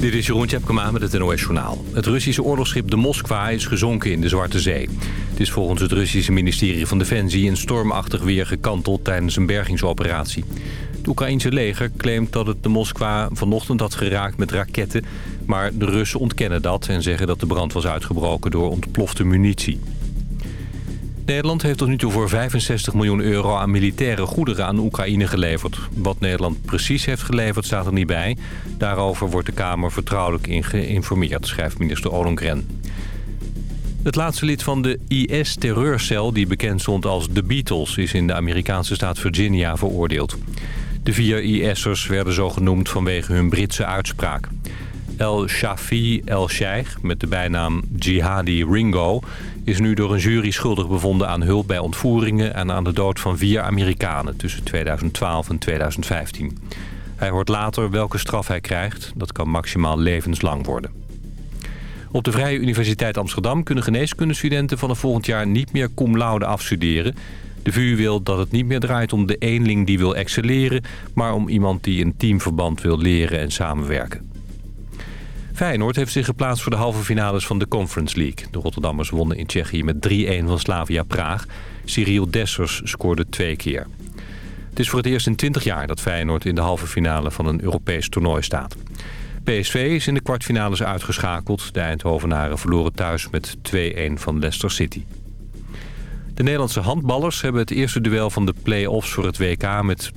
Dit is Jeroen Tjepkema met het NOS Journaal. Het Russische oorlogsschip de Moskwa is gezonken in de Zwarte Zee. Het is volgens het Russische ministerie van Defensie in stormachtig weer gekanteld tijdens een bergingsoperatie. Het Oekraïnse leger claimt dat het de Moskwa vanochtend had geraakt met raketten... maar de Russen ontkennen dat en zeggen dat de brand was uitgebroken door ontplofte munitie. Nederland heeft tot nu toe voor 65 miljoen euro aan militaire goederen aan Oekraïne geleverd. Wat Nederland precies heeft geleverd staat er niet bij. Daarover wordt de Kamer vertrouwelijk in geïnformeerd, schrijft minister Ollongren. Het laatste lid van de IS-terreurcel, die bekend stond als The Beatles... is in de Amerikaanse staat Virginia veroordeeld. De vier IS'ers werden zo genoemd vanwege hun Britse uitspraak. El Shafi El Sheikh, met de bijnaam Jihadi Ringo... is nu door een jury schuldig bevonden aan hulp bij ontvoeringen... en aan de dood van vier Amerikanen tussen 2012 en 2015. Hij hoort later welke straf hij krijgt. Dat kan maximaal levenslang worden. Op de Vrije Universiteit Amsterdam kunnen geneeskundestudenten vanaf volgend jaar niet meer cum laude afstuderen. De VU wil dat het niet meer draait om de eenling die wil excelleren... maar om iemand die in teamverband wil leren en samenwerken. Feyenoord heeft zich geplaatst voor de halve finales van de Conference League. De Rotterdammers wonnen in Tsjechië met 3-1 van Slavia Praag. Cyril Dessers scoorde twee keer. Het is voor het eerst in 20 jaar dat Feyenoord in de halve finale van een Europees toernooi staat. PSV is in de kwartfinales uitgeschakeld. De Eindhovenaren verloren thuis met 2-1 van Leicester City. De Nederlandse handballers hebben het eerste duel van de play-offs voor het WK met 33-30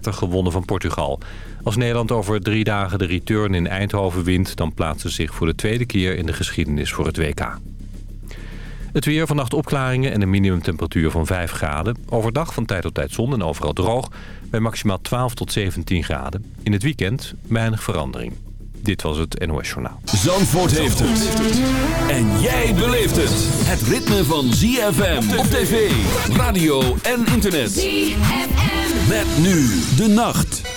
gewonnen van Portugal. Als Nederland over drie dagen de return in Eindhoven wint... dan plaatst ze zich voor de tweede keer in de geschiedenis voor het WK. Het weer, vannacht opklaringen en een minimumtemperatuur van 5 graden. Overdag van tijd tot tijd zon en overal droog bij maximaal 12 tot 17 graden. In het weekend weinig verandering. Dit was het NOS Journaal. Zandvoort heeft het. En jij beleeft het. Het ritme van ZFM op tv, radio en internet. ZFM. Met nu de nacht.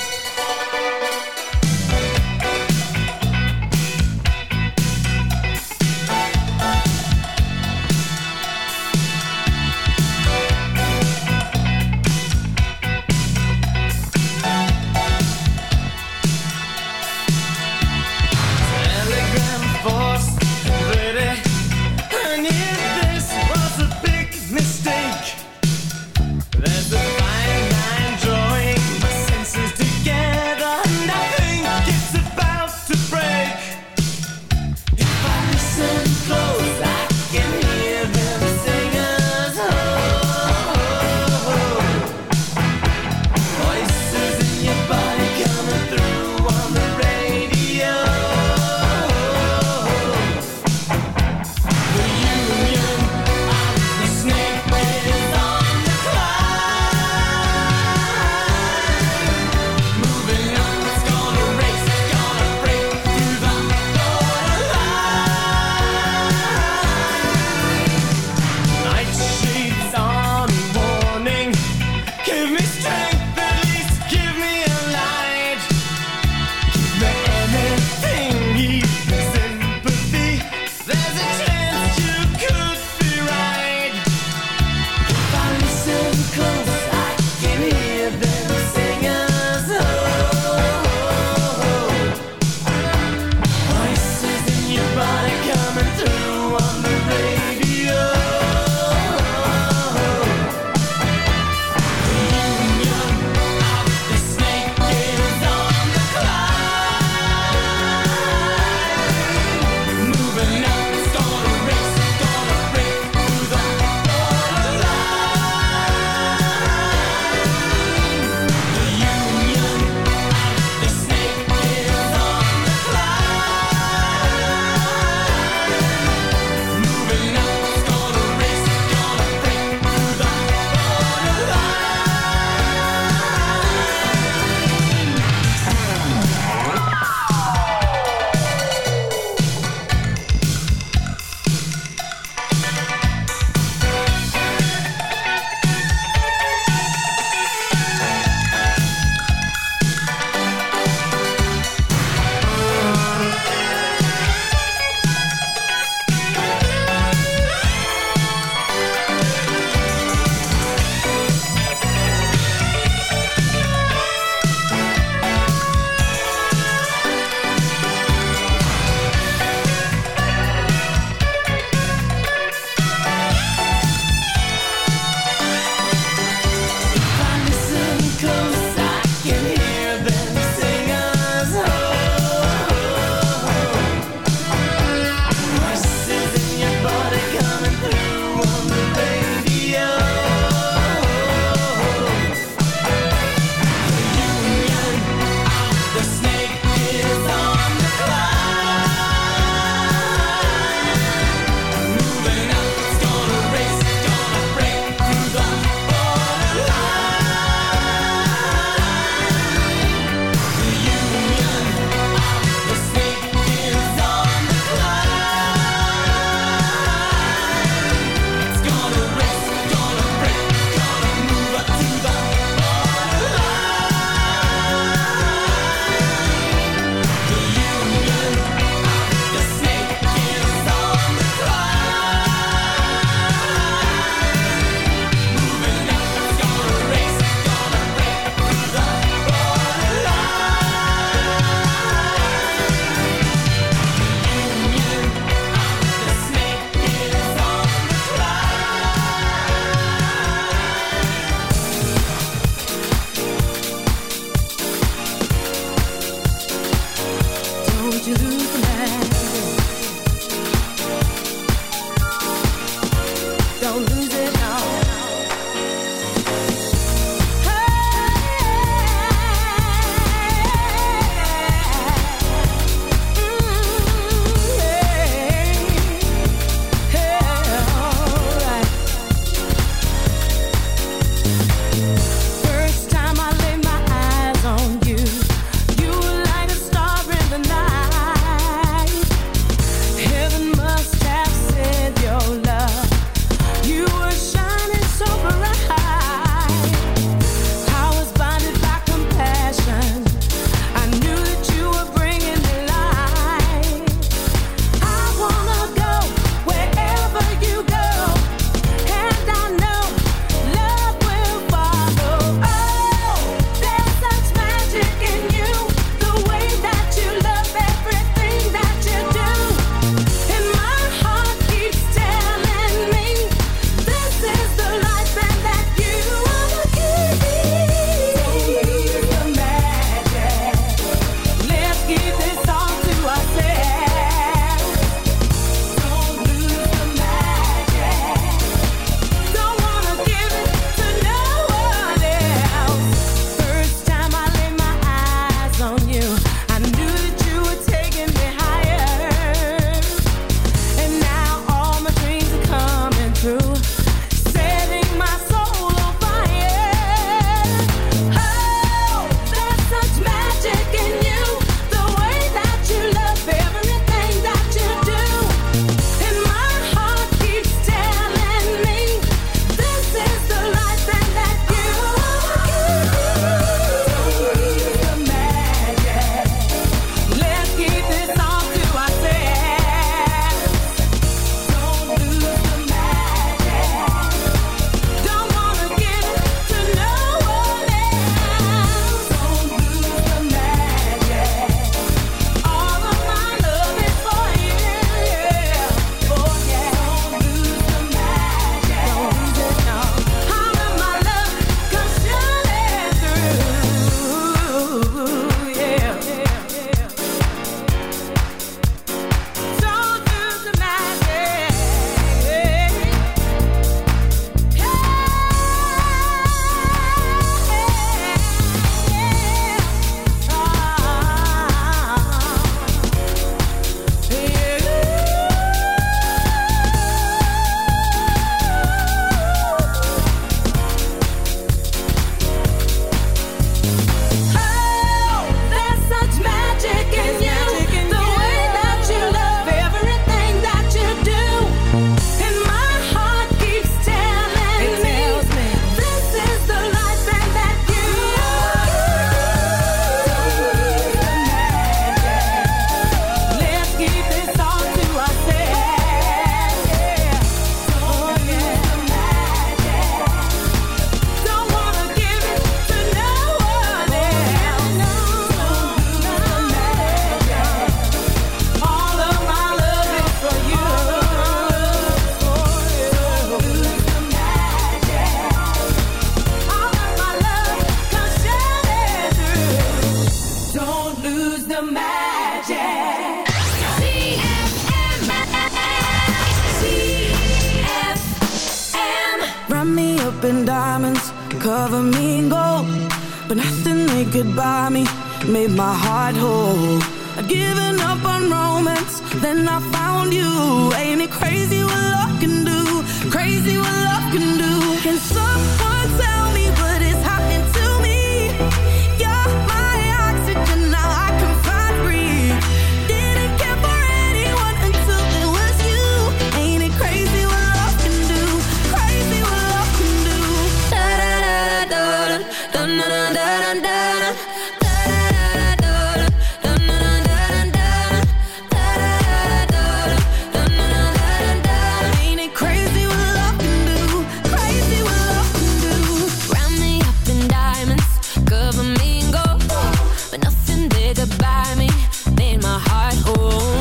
goodbye me, made my heart whole.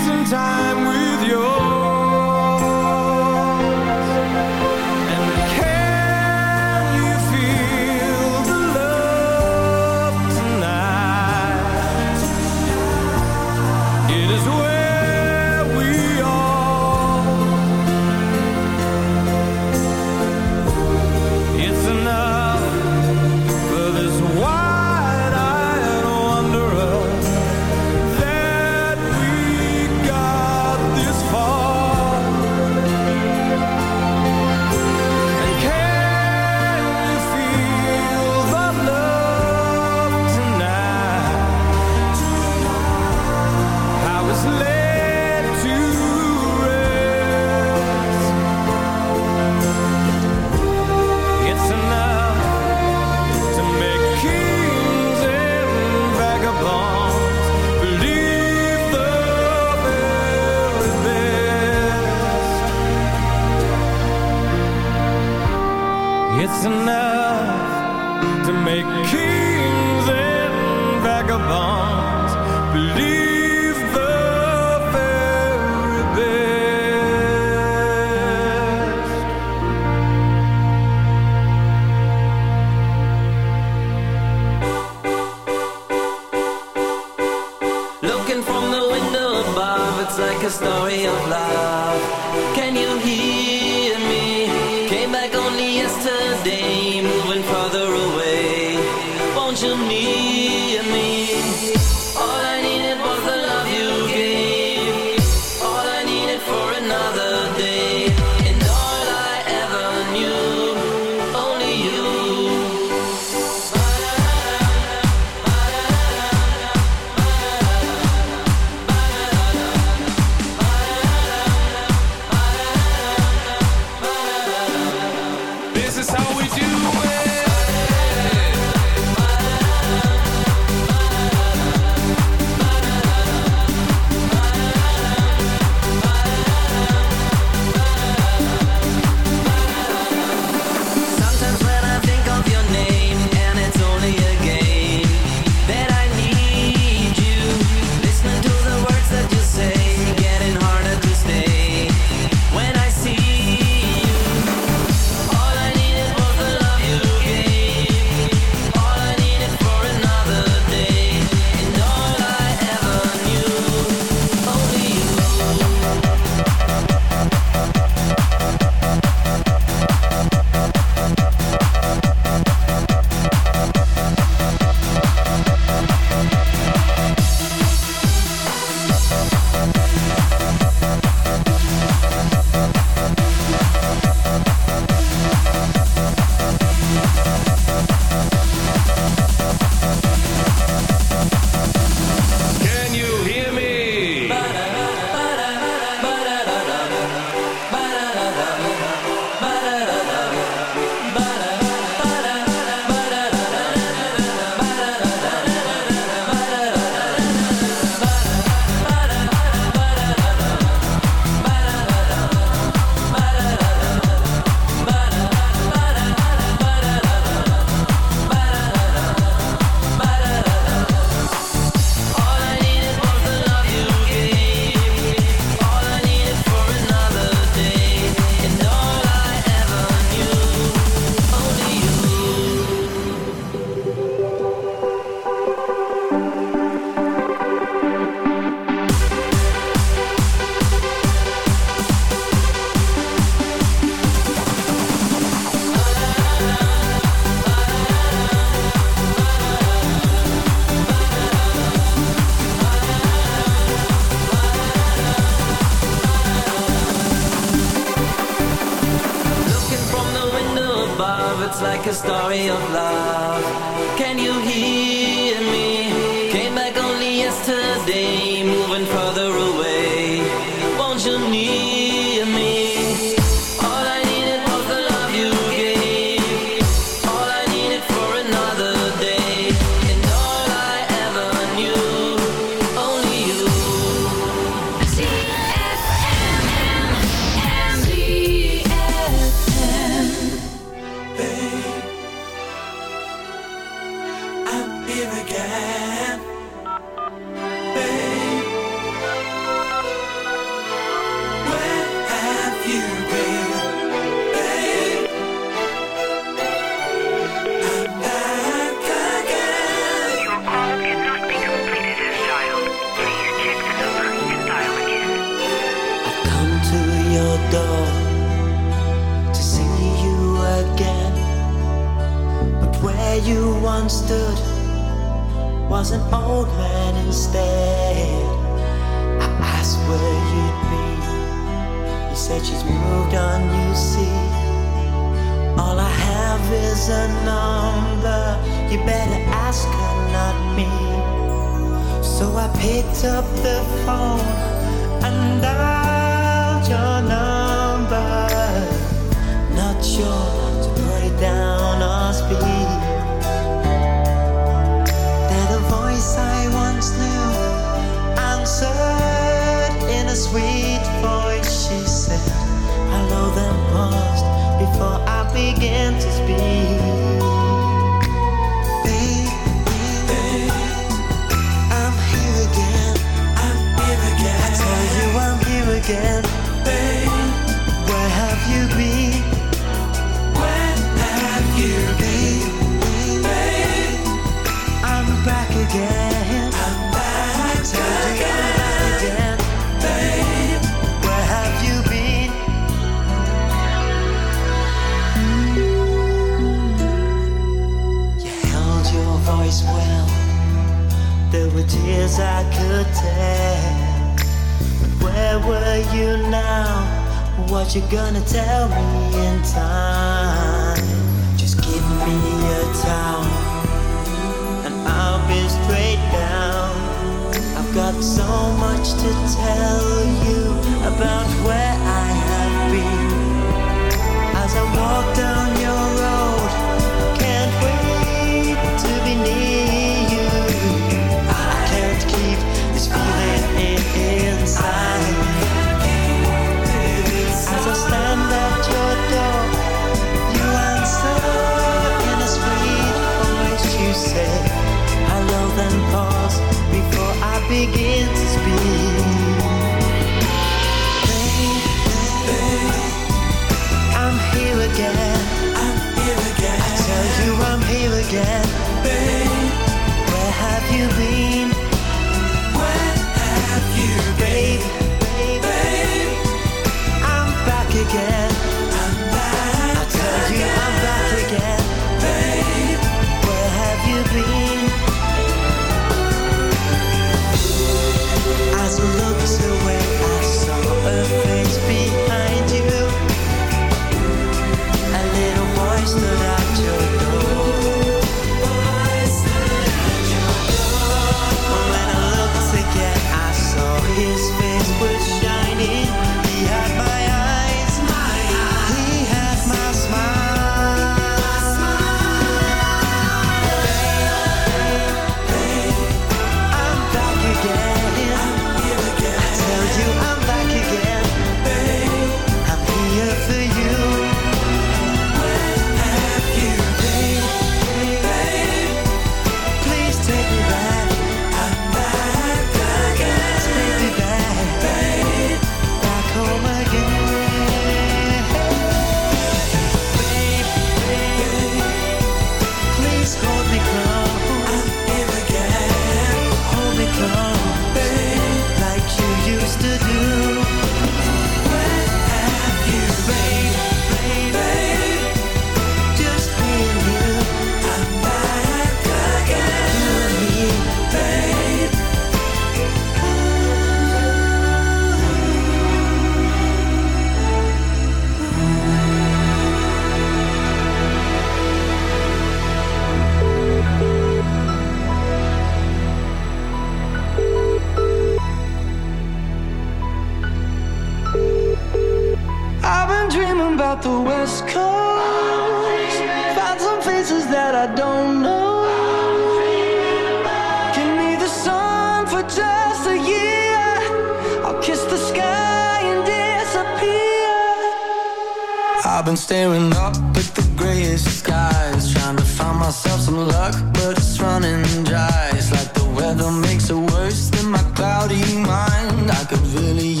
I've been staring up at the grayest skies Trying to find myself some luck, but it's running dry. It's like the weather makes it worse than my cloudy mind. I could really